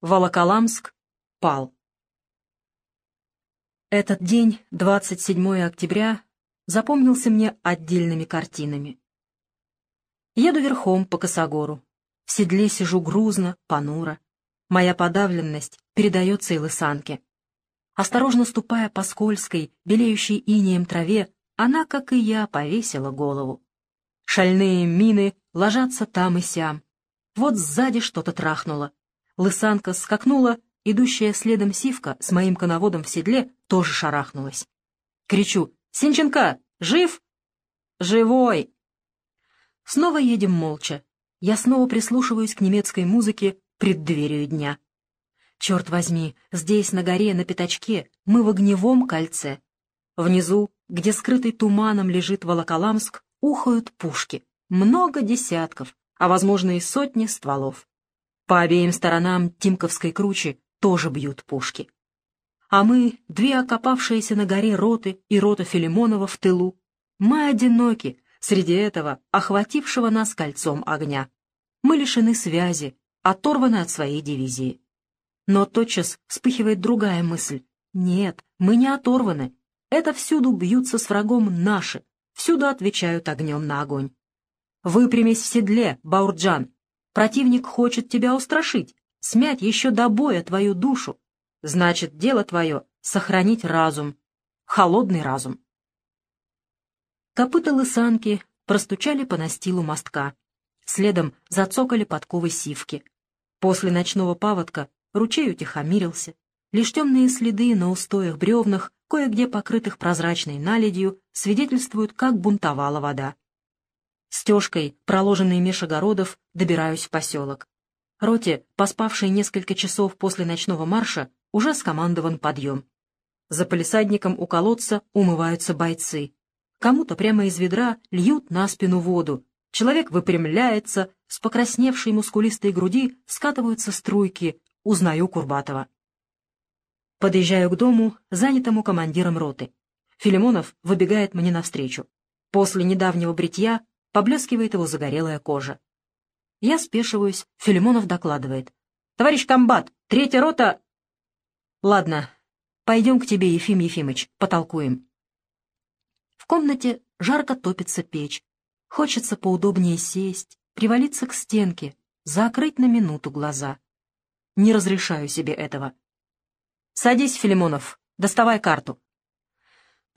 Волоколамск пал. Этот день, 27 октября, запомнился мне отдельными картинами. Еду верхом по косогору. В седле сижу грузно, понуро. Моя подавленность передается и лысанке. Осторожно ступая по скользкой, белеющей инеем траве, она, как и я, повесила голову. Шальные мины ложатся там и сям. Вот сзади что-то трахнуло. Лысанка скакнула, идущая следом сивка с моим коноводом в седле тоже шарахнулась. Кричу «Синченко, жив?» «Живой!» Снова едем молча. Я снова прислушиваюсь к немецкой музыке преддверию дня. Черт возьми, здесь, на горе, на пятачке, мы в огневом кольце. Внизу, где скрытый туманом лежит Волоколамск, ухают пушки. Много десятков, а, возможно, и сотни стволов. По обеим сторонам Тимковской кручи тоже бьют пушки. А мы, две окопавшиеся на горе роты и рота Филимонова в тылу, мы одиноки среди этого охватившего нас кольцом огня. Мы лишены связи, оторваны от своей дивизии. Но тотчас вспыхивает другая мысль. Нет, мы не оторваны. Это всюду бьются с врагом наши, всюду отвечают огнем на огонь. Выпрямись в седле, Баурджан, Противник хочет тебя устрашить, смять еще до боя твою душу. Значит, дело твое — сохранить разум, холодный разум. Копыта лысанки простучали по настилу мостка. Следом зацокали подковы сивки. После ночного паводка ручей утихомирился. Лишь темные следы на устоях бревнах, кое-где покрытых прозрачной наледью, свидетельствуют, как бунтовала вода. Стежкой, проложенной меж огородов, добираюсь в поселок. Роте, поспавшей несколько часов после ночного марша, уже скомандован подъем. За полисадником у колодца умываются бойцы. Кому-то прямо из ведра льют на спину воду. Человек выпрямляется, с покрасневшей мускулистой груди скатываются струйки. Узнаю Курбатова. Подъезжаю к дому, занятому командиром роты. Филимонов выбегает мне навстречу. После недавнего бритья Поблескивает его загорелая кожа. Я спешиваюсь, Филимонов докладывает. «Товарищ комбат, третья рота...» «Ладно, пойдем к тебе, Ефим Ефимыч, потолкуем». В комнате жарко топится печь. Хочется поудобнее сесть, привалиться к стенке, закрыть на минуту глаза. Не разрешаю себе этого. «Садись, Филимонов, доставай карту».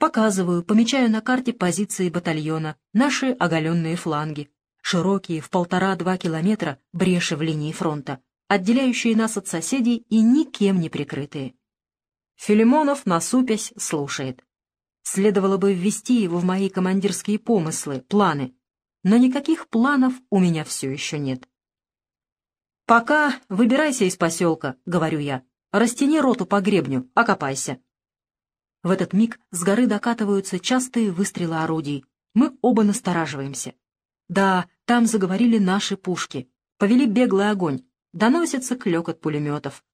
Показываю, помечаю на карте позиции батальона, наши оголенные фланги, широкие в полтора-два километра бреши в линии фронта, отделяющие нас от соседей и никем не прикрытые. Филимонов, насупясь, слушает. Следовало бы ввести его в мои командирские помыслы, планы, но никаких планов у меня все еще нет. «Пока выбирайся из поселка», — говорю я, — «растяни роту по гребню, окопайся». В этот миг с горы докатываются частые выстрелы орудий. Мы оба настораживаемся. Да, там заговорили наши пушки. Повели беглый огонь. Доносится клёкот пулеметов.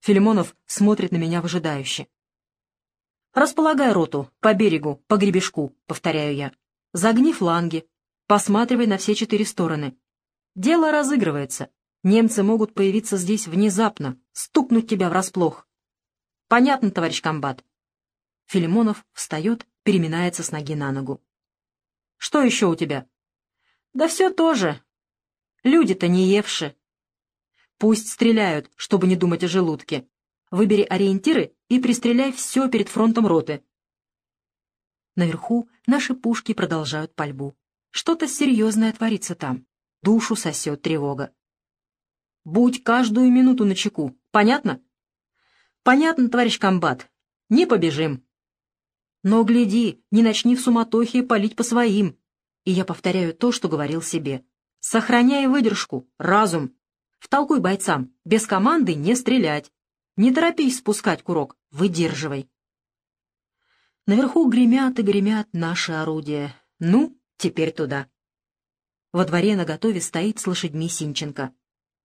Филимонов смотрит на меня выжидающе. «Располагай роту, по берегу, по гребешку», — повторяю я. «Загни фланги. Посматривай на все четыре стороны. Дело разыгрывается. Немцы могут появиться здесь внезапно, стукнуть тебя врасплох». «Понятно, товарищ комбат», Филимонов встает, переминается с ноги на ногу. «Что еще у тебя?» «Да все тоже. Люди-то не евши. Пусть стреляют, чтобы не думать о желудке. Выбери ориентиры и пристреляй все перед фронтом роты». Наверху наши пушки продолжают пальбу. Что-то серьезное творится там. Душу сосет тревога. «Будь каждую минуту на чеку. Понятно?» «Понятно, товарищ комбат. Не побежим». Но гляди, не начни в суматохе палить по своим. И я повторяю то, что говорил себе. Сохраняй выдержку, разум. Втолкуй бойцам, без команды не стрелять. Не торопись спускать курок, выдерживай. Наверху гремят и гремят наши орудия. Ну, теперь туда. Во дворе наготове стоит с лошадьми Синченко.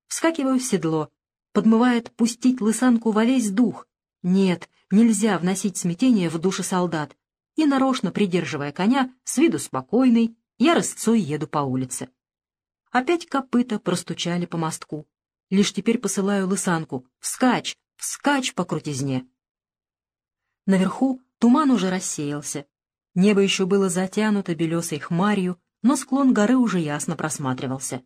Вскакиваю в седло. Подмывает пустить лысанку во весь дух. Нет, нельзя вносить смятение в души солдат, и, нарочно придерживая коня, с виду спокойный, я рысцой еду по улице. Опять копыта простучали по мостку. Лишь теперь посылаю лысанку. Вскачь! Вскачь по крутизне! Наверху туман уже рассеялся. Небо еще было затянуто белесой хмарью, но склон горы уже ясно просматривался.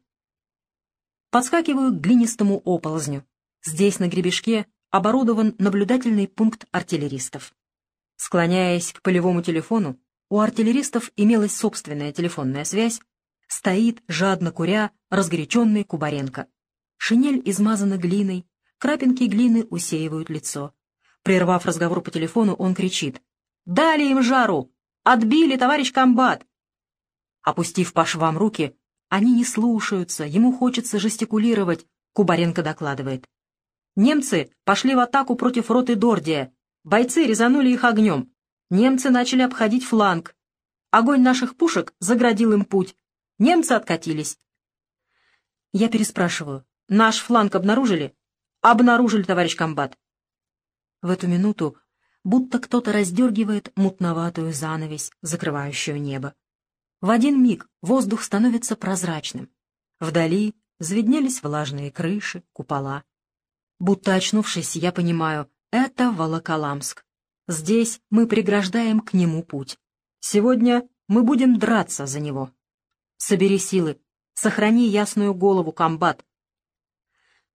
Подскакиваю к глинистому оползню. Здесь, на гребешке, оборудован наблюдательный пункт артиллеристов. Склоняясь к полевому телефону, у артиллеристов имелась собственная телефонная связь, стоит, жадно куря, разгоряченный Кубаренко. Шинель измазана глиной, крапинки глины усеивают лицо. Прервав разговор по телефону, он кричит. «Дали им жару! Отбили, товарищ комбат!» Опустив по швам руки, они не слушаются, ему хочется жестикулировать, Кубаренко докладывает. Немцы пошли в атаку против роты Дордия. Бойцы резанули их огнем. Немцы начали обходить фланг. Огонь наших пушек заградил им путь. Немцы откатились. Я переспрашиваю. Наш фланг обнаружили? Обнаружили, товарищ комбат. В эту минуту будто кто-то раздергивает мутноватую занавесь, закрывающую небо. В один миг воздух становится прозрачным. Вдали заведнелись влажные крыши, купола. Будто очнувшись, я понимаю, это Волоколамск. Здесь мы преграждаем к нему путь. Сегодня мы будем драться за него. Собери силы, сохрани ясную голову, комбат.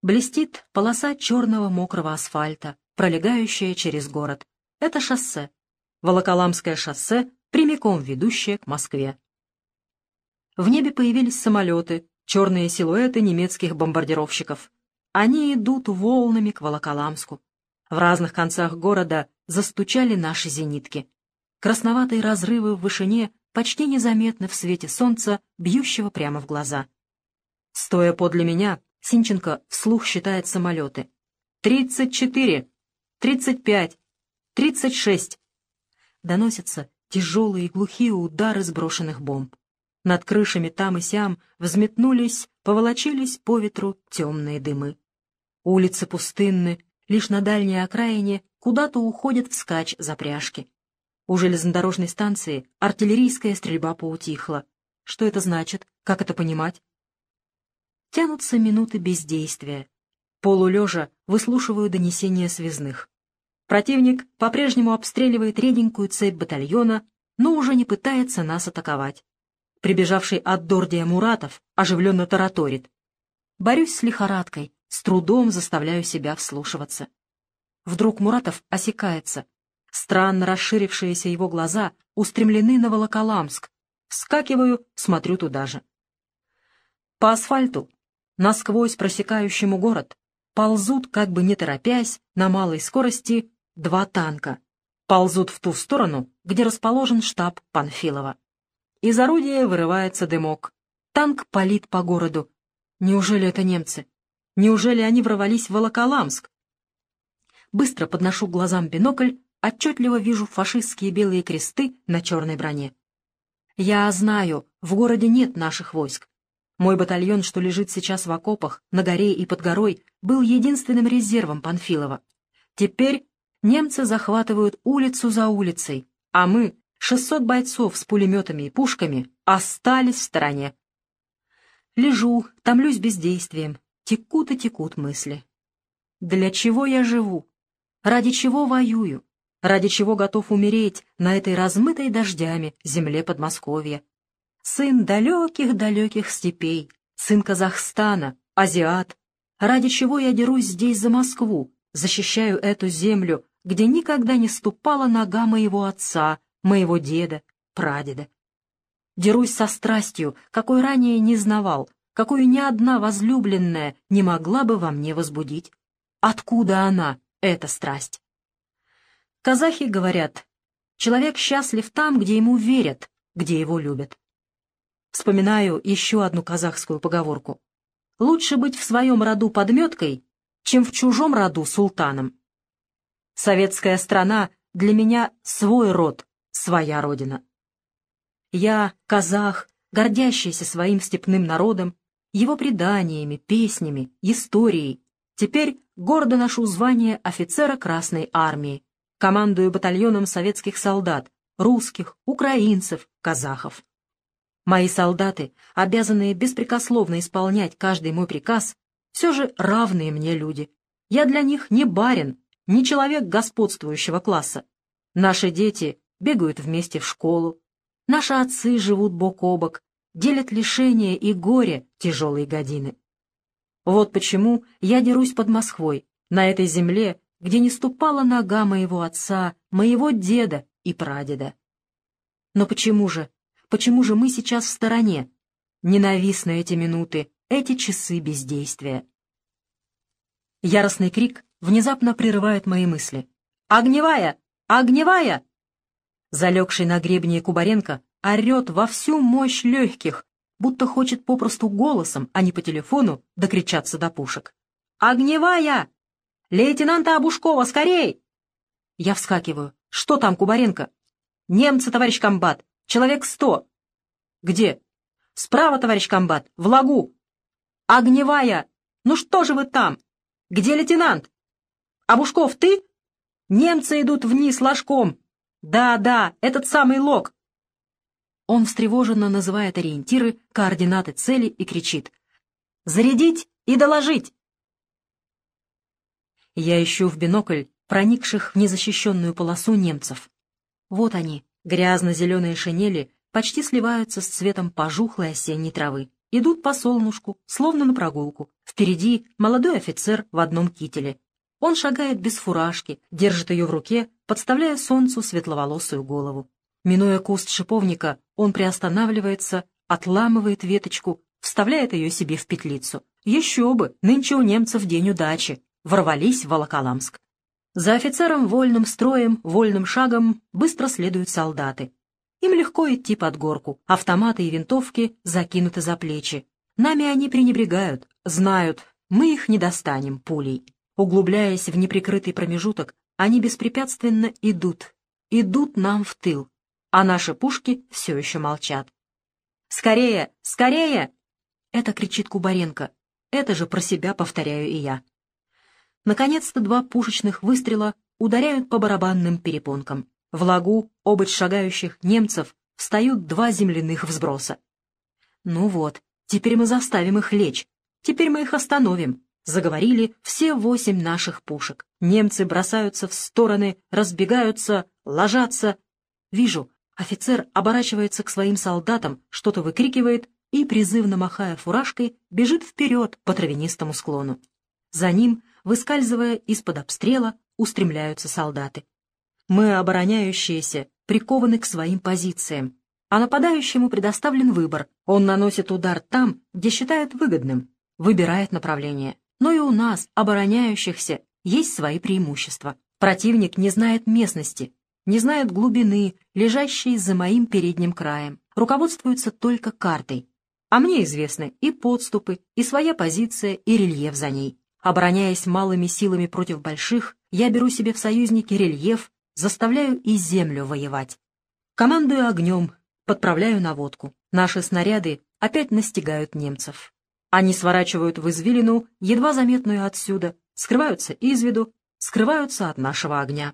Блестит полоса черного мокрого асфальта, пролегающая через город. Это шоссе. Волоколамское шоссе, прямиком ведущее к Москве. В небе появились самолеты, черные силуэты немецких бомбардировщиков. Они идут волнами к Волоколамску. В разных концах города застучали наши зенитки. Красноватые разрывы в вышине почти незаметны в свете солнца, бьющего прямо в глаза. Стоя подле меня, Синченко вслух считает самолеты. «Тридцать четыре! Тридцать пять! Тридцать шесть!» Доносятся тяжелые и глухие удары сброшенных бомб. Над крышами там и сям взметнулись, поволочились по ветру темные дымы. Улицы пустынны, лишь на дальней окраине куда-то уходят вскачь запряжки. У железнодорожной станции артиллерийская стрельба поутихла. Что это значит? Как это понимать? Тянутся минуты бездействия. Полулежа выслушиваю донесения связных. Противник по-прежнему обстреливает реденькую цепь батальона, но уже не пытается нас атаковать. Прибежавший от Дордия Муратов оживленно тараторит. Борюсь с лихорадкой, с трудом заставляю себя вслушиваться. Вдруг Муратов осекается. Странно расширившиеся его глаза устремлены на Волоколамск. Вскакиваю, смотрю туда же. По асфальту, насквозь просекающему город, ползут, как бы не торопясь, на малой скорости два танка. Ползут в ту сторону, где расположен штаб Панфилова. Из орудия вырывается дымок. Танк палит по городу. Неужели это немцы? Неужели они ворвались в Волоколамск? Быстро подношу глазам бинокль, отчетливо вижу фашистские белые кресты на черной броне. Я знаю, в городе нет наших войск. Мой батальон, что лежит сейчас в окопах, на горе и под горой, был единственным резервом Панфилова. Теперь немцы захватывают улицу за улицей, а мы, Шестьсот бойцов с пулеметами и пушками остались в стороне. Лежу, томлюсь бездействием, текут и текут мысли. Для чего я живу? Ради чего воюю? Ради чего готов умереть на этой размытой дождями земле Подмосковья? Сын далеких-далеких степей, сын Казахстана, азиат. Ради чего я дерусь здесь за Москву, защищаю эту землю, где никогда не ступала нога моего отца, моего деда, прадеда. Дерусь со страстью, какой ранее не знавал, какую ни одна возлюбленная не могла бы во мне возбудить. Откуда она, эта страсть? Казахи говорят, человек счастлив там, где ему верят, где его любят. Вспоминаю еще одну казахскую поговорку. Лучше быть в своем роду подметкой, чем в чужом роду султаном. Советская страна для меня свой род, своя родина. Я, казах, гордящийся своим степным народом, его преданиями, песнями, историей, теперь гордо ношу звание офицера Красной Армии, командую батальоном советских солдат, русских, украинцев, казахов. Мои солдаты, обязанные беспрекословно исполнять каждый мой приказ, все же равные мне люди. Я для них не барин, не человек господствующего класса. Наши дети бегают вместе в школу. Наши отцы живут бок о бок, делят лишения и горе тяжелые годины. Вот почему я дерусь под Москвой, на этой земле, где не ступала нога моего отца, моего деда и прадеда. Но почему же, почему же мы сейчас в стороне? Ненавистны эти минуты, эти часы бездействия. Яростный крик внезапно прерывает мои мысли. «Огневая! Огневая!» Залегший на гребне Кубаренко орет во всю мощь легких, будто хочет попросту голосом, а не по телефону, докричаться до пушек. «Огневая! Лейтенанта Абушкова, скорей!» Я вскакиваю. «Что там, Кубаренко?» «Немцы, товарищ комбат! Человек сто!» «Где?» «Справа, товарищ комбат, в лагу!» «Огневая! Ну что же вы там? Где лейтенант?» «Абушков, ты?» «Немцы идут вниз ложком!» «Да, да, этот самый лог!» Он встревоженно называет ориентиры, координаты цели и кричит. «Зарядить и доложить!» Я ищу в бинокль проникших в незащищенную полосу немцев. Вот они, грязно-зеленые шинели, почти сливаются с цветом пожухлой осенней травы. Идут по солнышку, словно на прогулку. Впереди молодой офицер в одном кителе. Он шагает без фуражки, держит ее в руке, подставляя солнцу светловолосую голову. Минуя куст шиповника, он приостанавливается, отламывает веточку, вставляет ее себе в петлицу. Еще бы, нынче у немцев день удачи. Ворвались в Волоколамск. За офицером вольным строем, вольным шагом быстро следуют солдаты. Им легко идти под горку, автоматы и винтовки закинуты за плечи. Нами они пренебрегают, знают, мы их не достанем пулей. Углубляясь в неприкрытый промежуток, они беспрепятственно идут, идут нам в тыл, а наши пушки все еще молчат. «Скорее! Скорее!» Это кричит Кубаренко. Это же про себя повторяю и я. Наконец-то два пушечных выстрела ударяют по барабанным перепонкам. В лагу обочь шагающих немцев встают два земляных взброса. Ну вот, теперь мы заставим их лечь. Теперь мы их остановим. Заговорили все восемь наших пушек. Немцы бросаются в стороны, разбегаются, ложатся. Вижу, Офицер оборачивается к своим солдатам, что-то выкрикивает и, призывно махая фуражкой, бежит вперед по травянистому склону. За ним, выскальзывая из-под обстрела, устремляются солдаты. Мы, обороняющиеся, прикованы к своим позициям, а нападающему предоставлен выбор. Он наносит удар там, где считает выгодным, выбирает направление. Но и у нас, обороняющихся, есть свои преимущества. Противник не знает местности, не знают глубины, лежащей за моим передним краем, руководствуются только картой. А мне известны и подступы, и своя позиция, и рельеф за ней. Обороняясь малыми силами против больших, я беру себе в союзники рельеф, заставляю и землю воевать. Командую огнем, подправляю наводку. Наши снаряды опять настигают немцев. Они сворачивают в извилину, едва заметную отсюда, скрываются из виду, скрываются от нашего огня.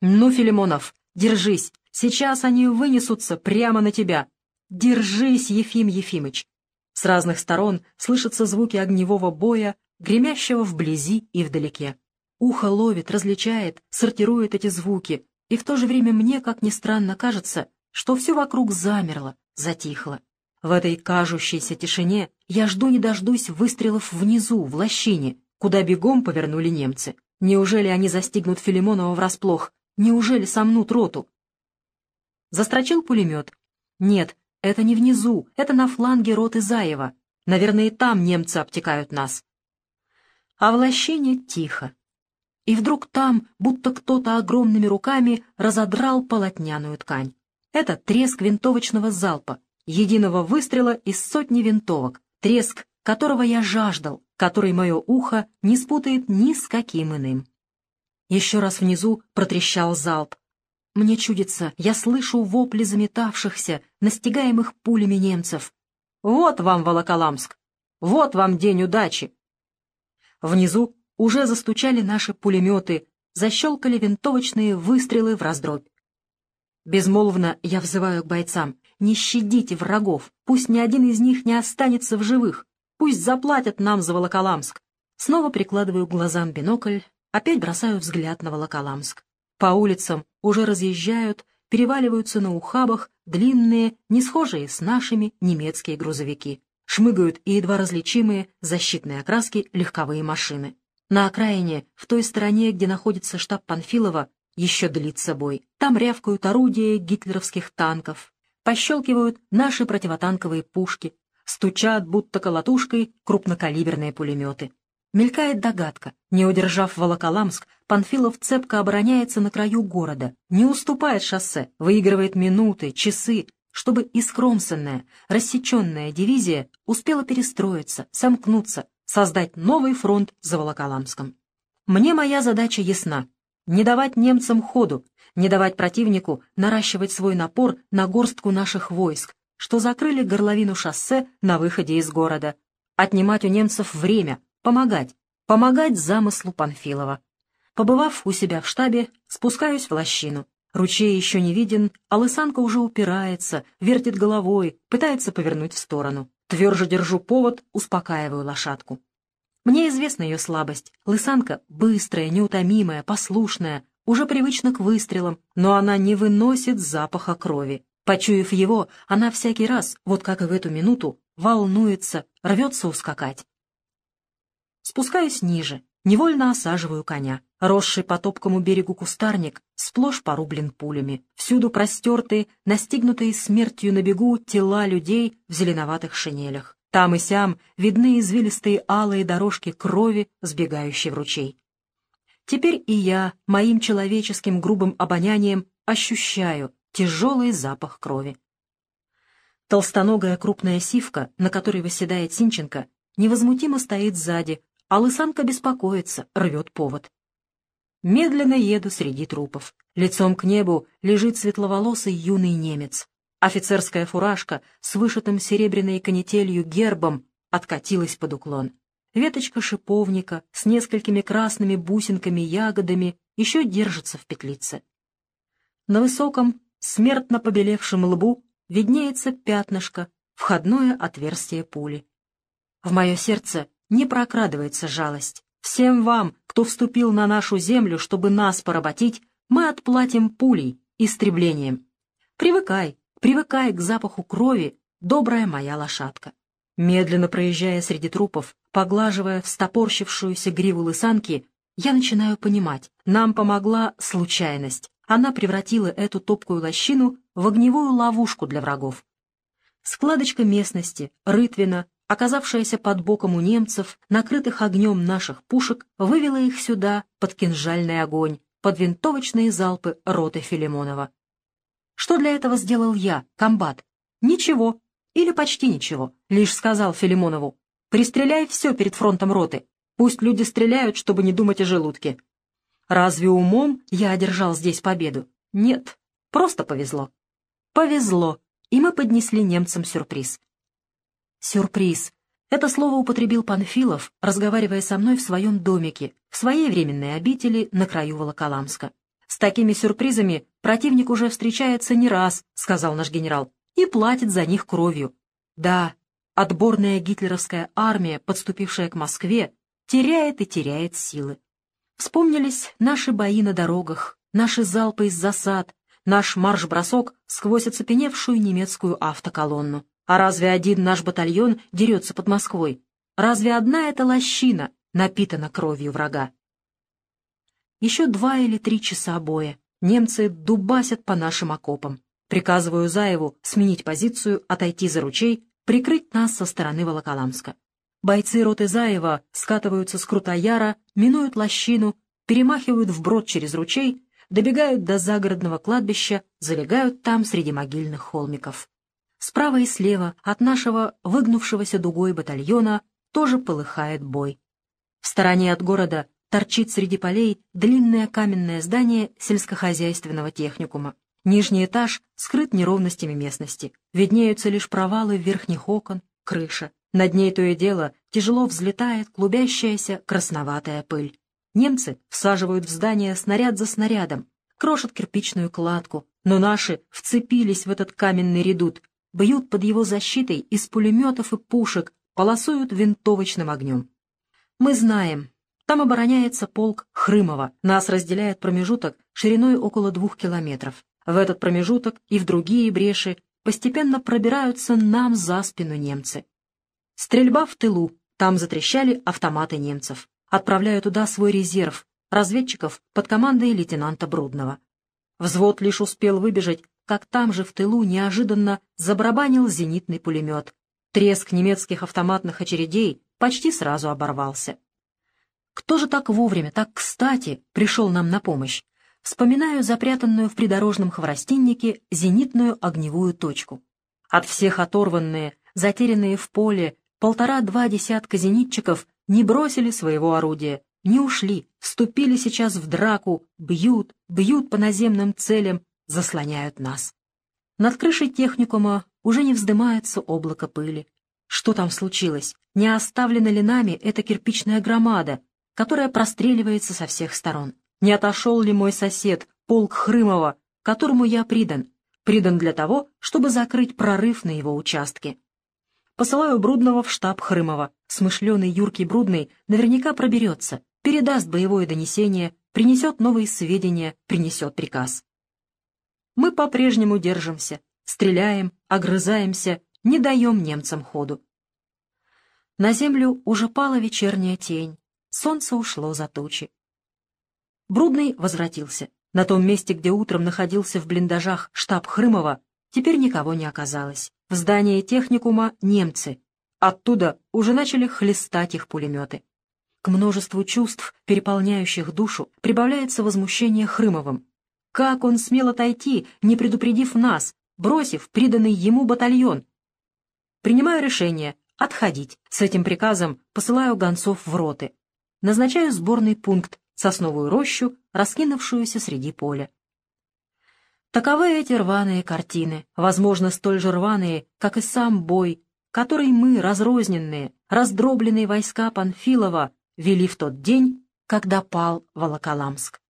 «Ну, Филимонов, держись, сейчас они вынесутся прямо на тебя. Держись, Ефим Ефимыч!» С разных сторон слышатся звуки огневого боя, гремящего вблизи и вдалеке. Ухо ловит, различает, сортирует эти звуки, и в то же время мне, как ни странно, кажется, что все вокруг замерло, затихло. В этой кажущейся тишине я жду не дождусь выстрелов внизу, в лощине, куда бегом повернули немцы. Неужели они застигнут Филимонова врасплох? Неужели сомнут роту? Застрочил пулемет. Нет, это не внизу, это на фланге роты Заева. Наверное, и там немцы обтекают нас. А в лощине тихо. И вдруг там, будто кто-то огромными руками разодрал полотняную ткань. Это треск винтовочного залпа, единого выстрела из сотни винтовок, треск, которого я жаждал, который мое ухо не спутает ни с каким иным. Еще раз внизу протрещал залп. Мне чудится, я слышу вопли заметавшихся, настигаемых пулями немцев. «Вот вам, Волоколамск! Вот вам день удачи!» Внизу уже застучали наши пулеметы, защелкали винтовочные выстрелы в раздробь. Безмолвно я взываю к бойцам. Не щадите врагов, пусть ни один из них не останется в живых. Пусть заплатят нам за Волоколамск. Снова прикладываю к глазам бинокль, опять бросаю взгляд на Волоколамск. По улицам уже разъезжают, переваливаются на ухабах длинные, не схожие с нашими немецкие грузовики. Шмыгают и едва различимые защитные окраски легковые машины. На окраине, в той стороне, где находится штаб Панфилова, еще длится бой. Там рявкают орудия гитлеровских танков, пощелкивают наши противотанковые пушки, стучат, будто колотушкой, крупнокалиберные пулеметы. Мелькает догадка. Не удержав Волоколамск, Панфилов цепко обороняется на краю города, не уступает шоссе, выигрывает минуты, часы, чтобы искромсанная, рассеченная дивизия успела перестроиться, сомкнуться, создать новый фронт за Волоколамском. Мне моя задача ясна не давать немцам ходу, не давать противнику наращивать свой напор на горстку наших войск, что закрыли горловину шоссе на выходе из города. Отнимать у немцев время, помогать, помогать замыслу Панфилова. Побывав у себя в штабе, спускаюсь в лощину. Ручей еще не виден, а лысанка уже упирается, вертит головой, пытается повернуть в сторону. Тверже держу повод, успокаиваю лошадку. Мне известна ее слабость. Лысанка быстрая, неутомимая, послушная, уже привычна к выстрелам, но она не выносит запаха крови. Почуяв его, она всякий раз, вот как и в эту минуту, волнуется, рвется ускакать. Спускаюсь ниже, невольно осаживаю коня. Росший по топкому берегу кустарник сплошь порублен пулями. Всюду простертые, настигнутые смертью на бегу тела людей в зеленоватых шинелях. Там и сям видны извилистые алые дорожки крови, сбегающей в ручей. Теперь и я, моим человеческим грубым обонянием, ощущаю тяжелый запах крови. Толстоногая крупная сивка, на которой восседает Синченко, невозмутимо стоит сзади, а лысанка беспокоится, рвет повод. Медленно еду среди трупов. Лицом к небу лежит светловолосый юный немец. Офицерская фуражка с вышитым серебряной канителью гербом откатилась под уклон. Веточка шиповника с несколькими красными бусинками-ягодами еще держится в петлице. На высоком, смертно побелевшем лбу виднеется пятнышко, входное отверстие пули. В мое сердце не прокрадывается жалость. Всем вам, кто вступил на нашу землю, чтобы нас поработить, мы отплатим пулей, истреблением. Привыкай, Привыкай к запаху крови, добрая моя лошадка. Медленно проезжая среди трупов, поглаживая встопорщившуюся гриву лысанки, я начинаю понимать, нам помогла случайность. Она превратила эту топкую лощину в огневую ловушку для врагов. Складочка местности, рытвина, оказавшаяся под боком у немцев, накрытых огнем наших пушек, вывела их сюда под кинжальный огонь, под винтовочные залпы роты Филимонова. Что для этого сделал я, комбат? Ничего. Или почти ничего. Лишь сказал Филимонову. Пристреляй все перед фронтом роты. Пусть люди стреляют, чтобы не думать о желудке. Разве умом я одержал здесь победу? Нет. Просто повезло. Повезло. И мы поднесли немцам сюрприз. Сюрприз. Это слово употребил Панфилов, разговаривая со мной в своем домике, в своей временной обители на краю Волоколамска. «С такими сюрпризами противник уже встречается не раз», — сказал наш генерал, «и платит за них кровью». Да, отборная гитлеровская армия, подступившая к Москве, теряет и теряет силы. Вспомнились наши бои на дорогах, наши залпы из засад, наш марш-бросок сквозь оцепеневшую немецкую автоколонну. А разве один наш батальон дерется под Москвой? Разве одна эта лощина напитана кровью врага? Еще два или три часа боя. Немцы дубасят по нашим окопам. Приказываю Заеву сменить позицию, отойти за ручей, прикрыть нас со стороны Волоколамска. Бойцы роты Заева скатываются с Крутояра, минуют лощину, перемахивают вброд через ручей, добегают до загородного кладбища, залегают там среди могильных холмиков. Справа и слева от нашего выгнувшегося дугой батальона тоже полыхает бой. В стороне от города торчит среди полей длинное каменное здание сельскохозяйственного техникума. Нижний этаж скрыт неровностями местности. Виднеются лишь провалы верхних окон, крыша. Над ней то и дело тяжело взлетает клубящаяся красноватая пыль. Немцы всаживают в здание снаряд за снарядом, крошат кирпичную кладку, но наши вцепились в этот каменный редут, бьют под его защитой из пулеметов и пушек, полосуют винтовочным огнем. Мы знаем, там обороняется полк Хрымова, нас разделяет промежуток шириной около двух километров. В этот промежуток и в другие бреши постепенно пробираются нам за спину немцы. Стрельба в тылу, там затрещали автоматы немцев. Отправляю туда свой резерв, разведчиков под командой лейтенанта Брудного. Взвод лишь успел выбежать, как там же в тылу неожиданно забарабанил зенитный пулемет. Треск немецких автоматных очередей почти сразу оборвался. Кто же так вовремя, так кстати пришел нам на помощь? Вспоминаю запрятанную в придорожном хворостиннике зенитную огневую точку. От всех оторванные, затерянные в поле, полтора-два десятка зенитчиков не бросили своего орудия, не ушли, вступили сейчас в драку, бьют, бьют по наземным целям, заслоняют нас. Над крышей техникума уже не вздымается облако пыли. Что там случилось? Не оставлена ли нами эта кирпичная громада, которая простреливается со всех сторон? Не отошел ли мой сосед, полк Хрымова, которому я придан? Придан для того, чтобы закрыть прорыв на его участке. Посылаю Брудного в штаб Хрымова. Смышленый Юркий Брудный наверняка проберется, передаст боевое донесение, принесет новые сведения, принесет приказ. Мы по-прежнему держимся, стреляем, огрызаемся, не даем немцам ходу. На землю уже пала вечерняя тень, солнце ушло за тучи. Брудный возвратился. На том месте, где утром находился в блиндажах штаб Хрымова, теперь никого не оказалось. В здании техникума немцы. Оттуда уже начали хлестать их пулеметы. К множеству чувств, переполняющих душу, прибавляется возмущение Хрымовым. Как он смел отойти, не предупредив нас, бросив приданный ему батальон? Принимаю решение отходить. С этим приказом посылаю гонцов в роты. Назначаю сборный пункт, сосновую рощу, раскинувшуюся среди поля. Таковы эти рваные картины, возможно, столь же рваные, как и сам бой, который мы, разрозненные, раздробленные войска Панфилова, вели в тот день, когда пал Волоколамск.